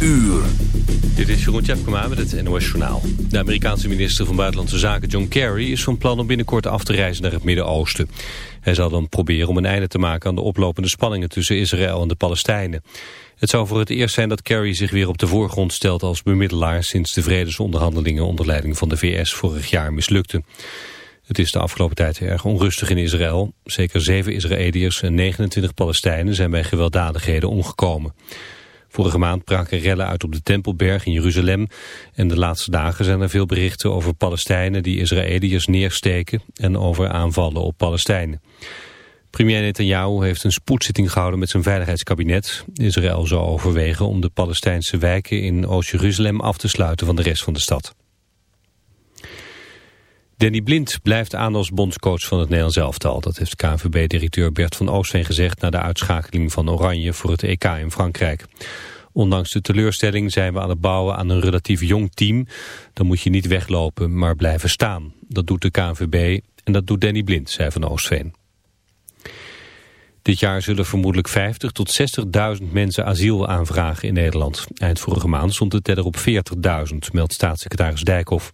uur. Dit is Jeroen Tjepkema met het NOS Journaal. De Amerikaanse minister van Buitenlandse Zaken John Kerry is van plan om binnenkort af te reizen naar het Midden-Oosten. Hij zal dan proberen om een einde te maken aan de oplopende spanningen tussen Israël en de Palestijnen. Het zou voor het eerst zijn dat Kerry zich weer op de voorgrond stelt als bemiddelaar sinds de vredesonderhandelingen onder leiding van de VS vorig jaar mislukten. Het is de afgelopen tijd erg onrustig in Israël. Zeker zeven Israëliërs en 29 Palestijnen zijn bij gewelddadigheden omgekomen. Vorige maand braken rellen uit op de Tempelberg in Jeruzalem. En de laatste dagen zijn er veel berichten over Palestijnen die Israëliërs neersteken en over aanvallen op Palestijnen. Premier Netanyahu heeft een spoedzitting gehouden met zijn veiligheidskabinet. Israël zou overwegen om de Palestijnse wijken in Oost-Jeruzalem af te sluiten van de rest van de stad. Danny Blind blijft aan als bondscoach van het Nederlands elftal. Dat heeft KNVB-directeur Bert van Oostveen gezegd... na de uitschakeling van Oranje voor het EK in Frankrijk. Ondanks de teleurstelling zijn we aan het bouwen aan een relatief jong team. Dan moet je niet weglopen, maar blijven staan. Dat doet de KNVB en dat doet Danny Blind, zei Van Oostveen. Dit jaar zullen vermoedelijk 50 tot 60.000 mensen asiel aanvragen in Nederland. Eind vorige maand stond de teller op 40.000, meldt staatssecretaris Dijkhoff.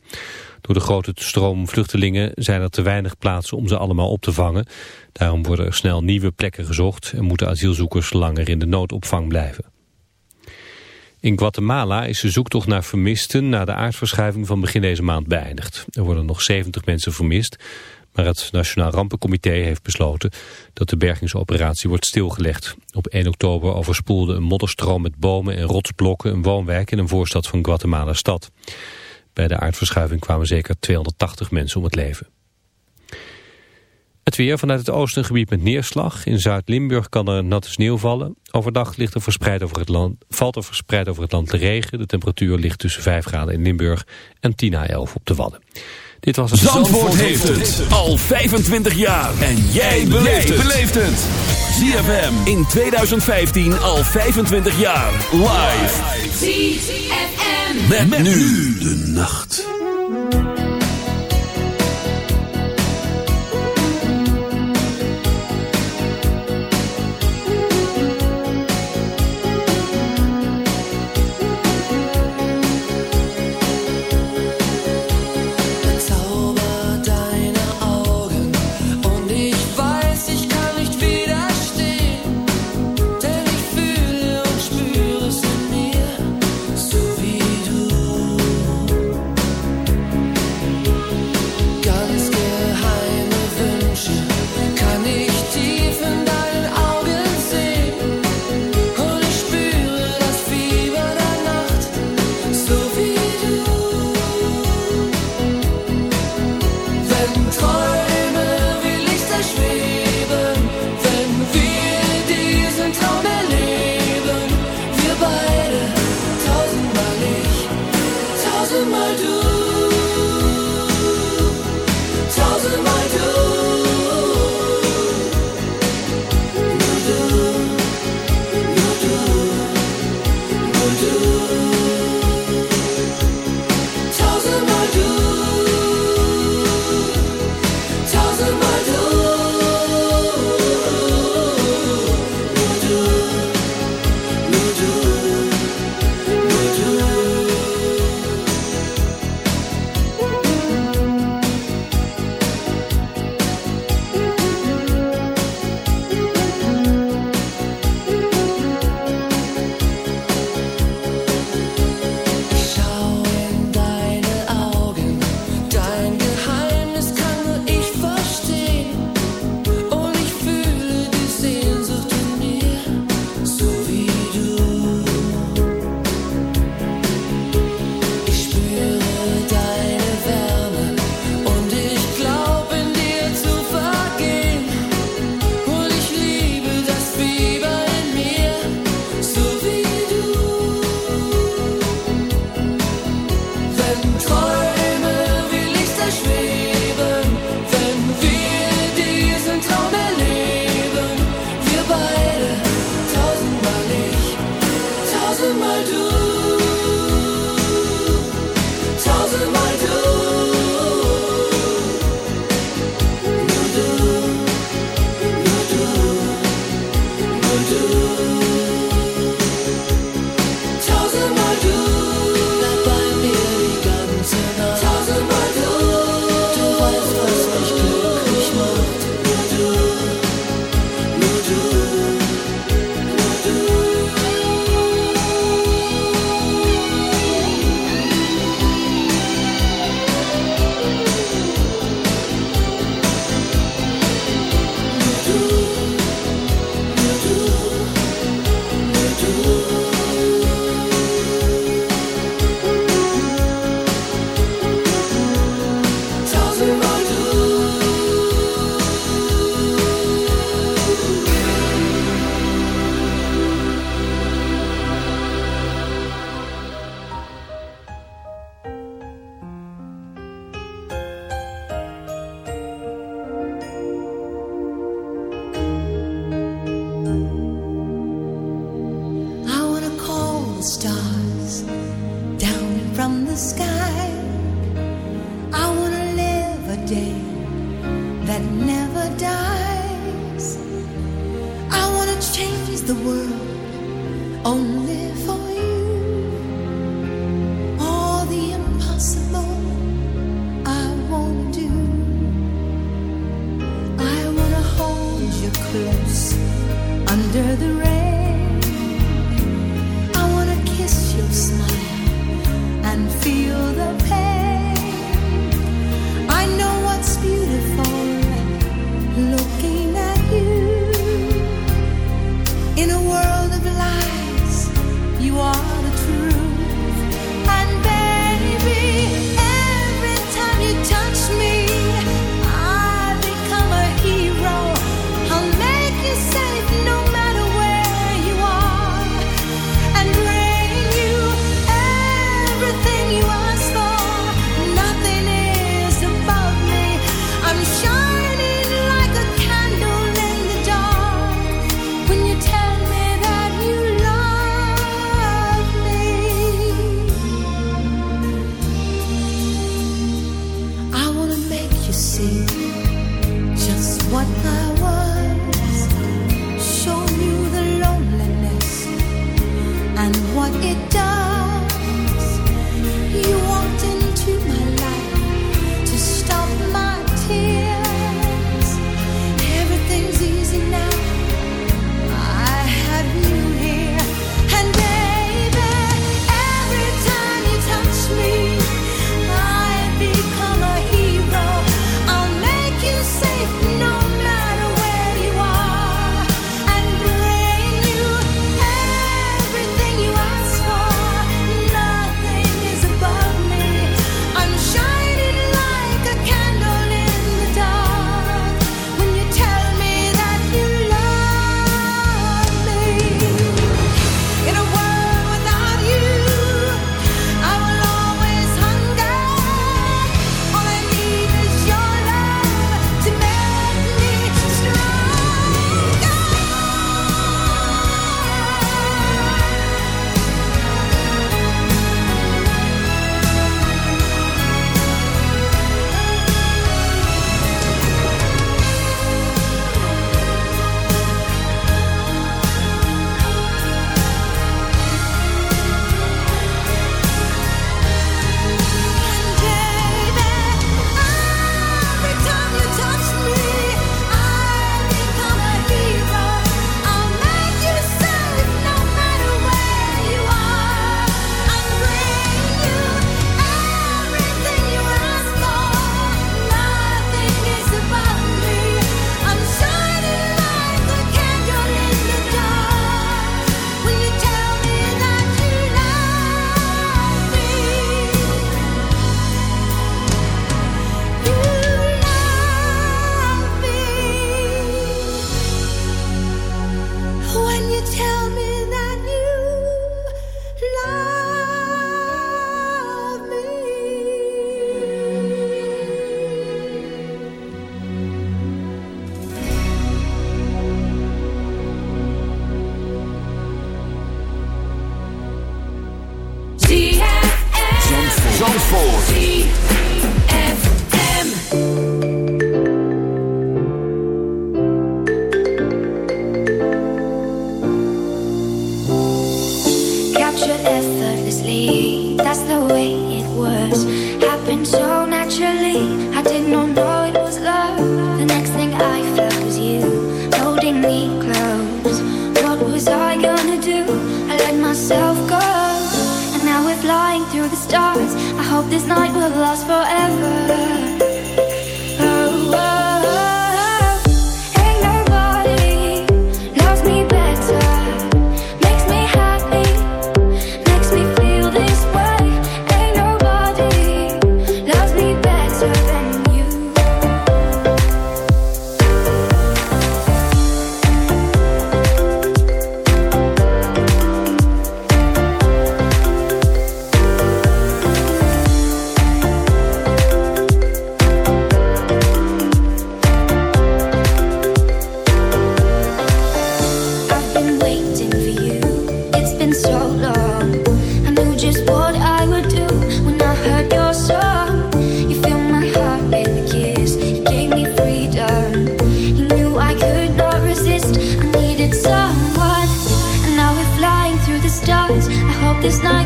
Door de grote stroom vluchtelingen zijn er te weinig plaatsen om ze allemaal op te vangen. Daarom worden er snel nieuwe plekken gezocht en moeten asielzoekers langer in de noodopvang blijven. In Guatemala is de zoektocht naar vermisten na de aardverschuiving van begin deze maand beëindigd. Er worden nog 70 mensen vermist, maar het Nationaal Rampencomité heeft besloten dat de bergingsoperatie wordt stilgelegd. Op 1 oktober overspoelde een modderstroom met bomen en rotsblokken een woonwijk in een voorstad van Guatemala stad. Bij de aardverschuiving kwamen zeker 280 mensen om het leven. Het weer vanuit het oosten gebied met neerslag. In Zuid-Limburg kan er natte sneeuw vallen. Overdag ligt er verspreid over het land, valt er verspreid over het land de regen. De temperatuur ligt tussen 5 graden in Limburg en 10 à 11 op de Wadden. Dit was het Zandvoort, heeft het al 25 jaar. En jij beleeft het. ZFM in 2015 al 25 jaar. Live. Met nu de nacht.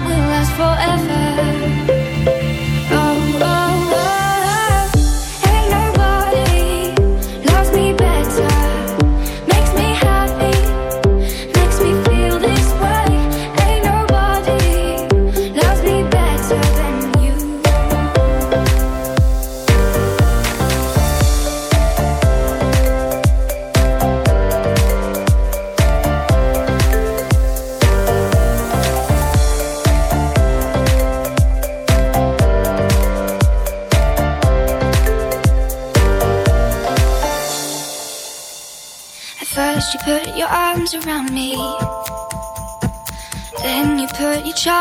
will last forever.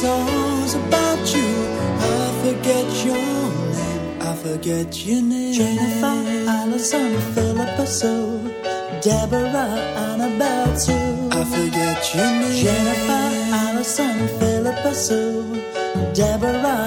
songs about you. I forget your name. I forget your name. Jennifer, Allison, Philippa Sue, Deborah, Annabelle Sue. I forget your name. Jennifer, Allison, Philippa Sue, Deborah,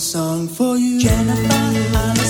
song for you. Jennifer,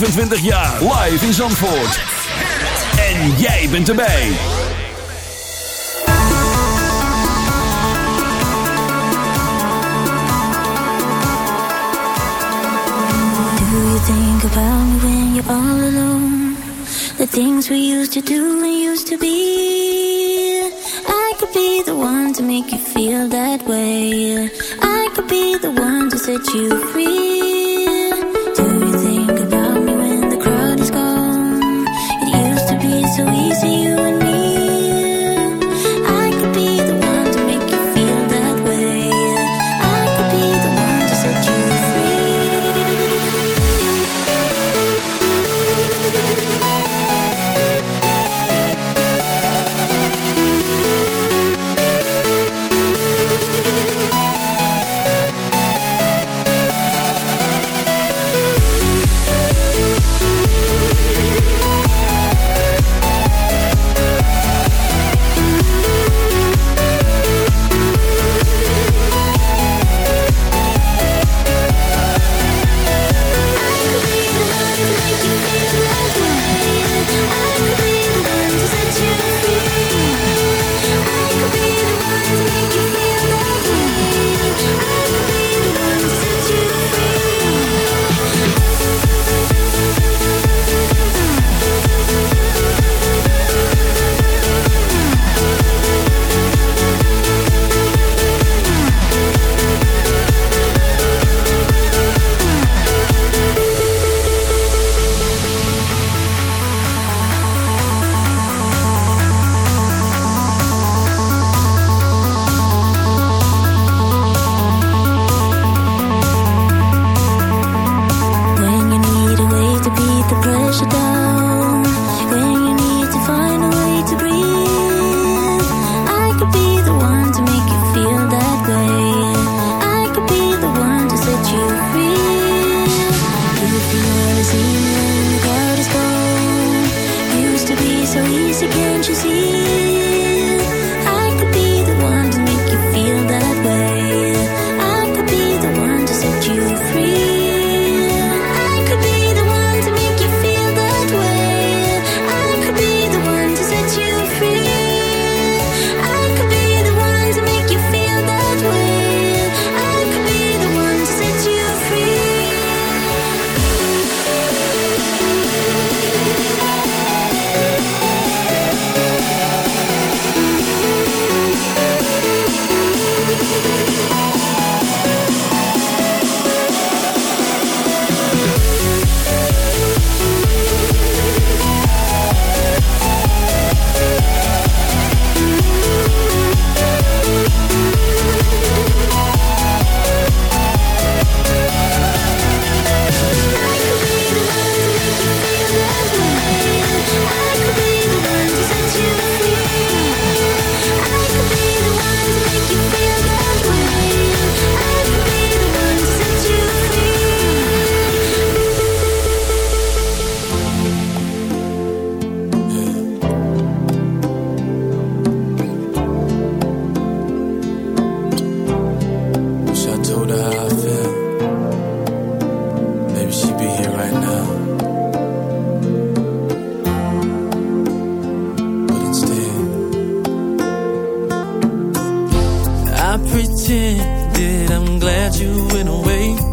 25 jaar. Live in Zandvoort. En jij bent erbij. Do you think about when you're all alone? The things we used to do and used to be. I could be the one to make you feel that way. I could be the one to set you free. pressure down pretended. I'm glad you went away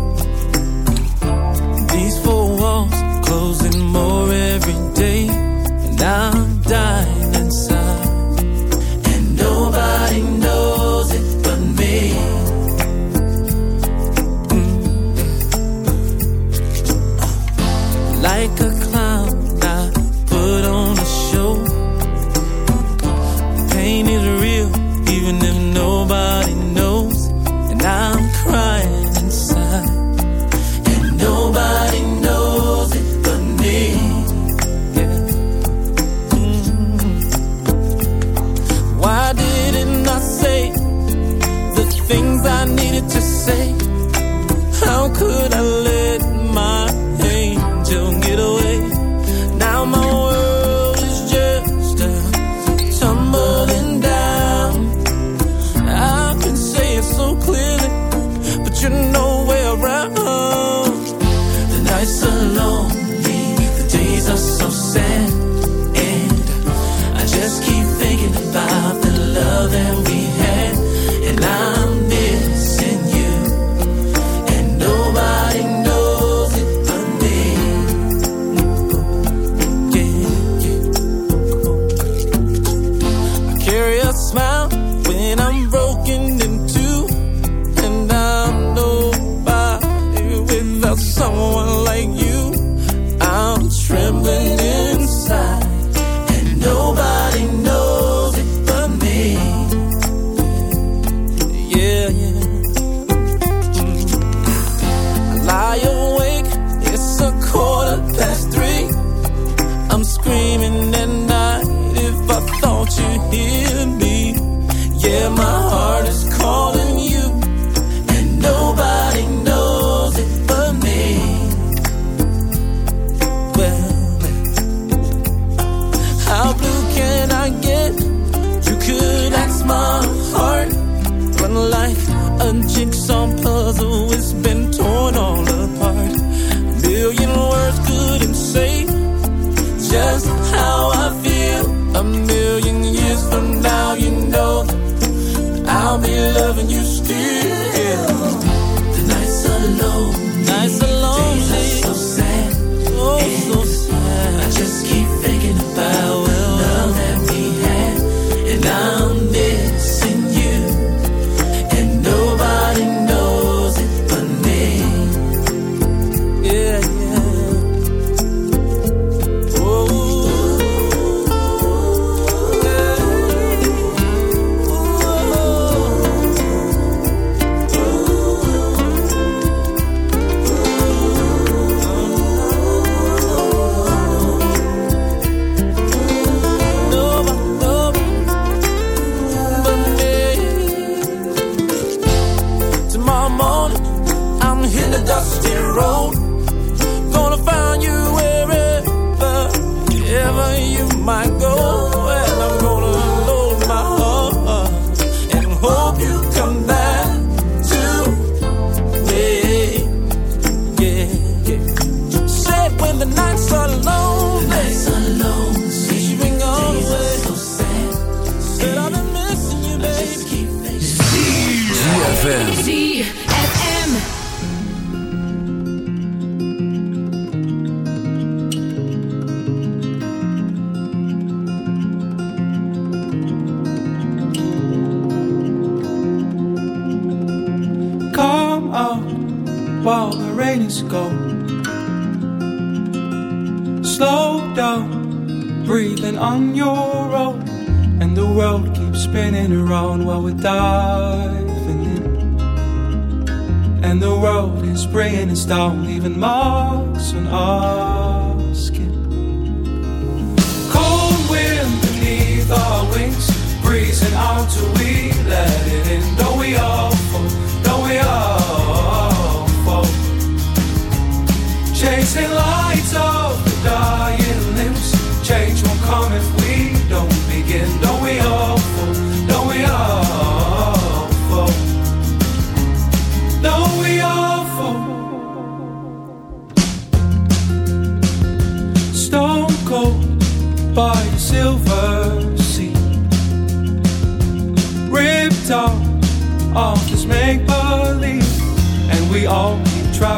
ZFM. ZFM. Come on, while the rain is gone. Slow down, breathing on your own. And the world keeps spinning around while we're dying. spraying and start leaving marks on our skin. Cold wind beneath our wings, breezing out till we let it.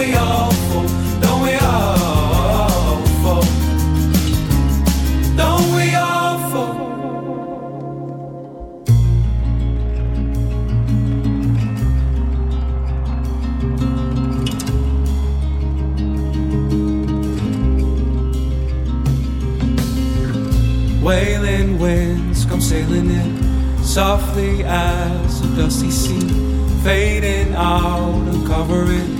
we all fall? Don't we all fall? Don't we all fall? Wailing winds come sailing in, softly as a dusty sea, fading out and covering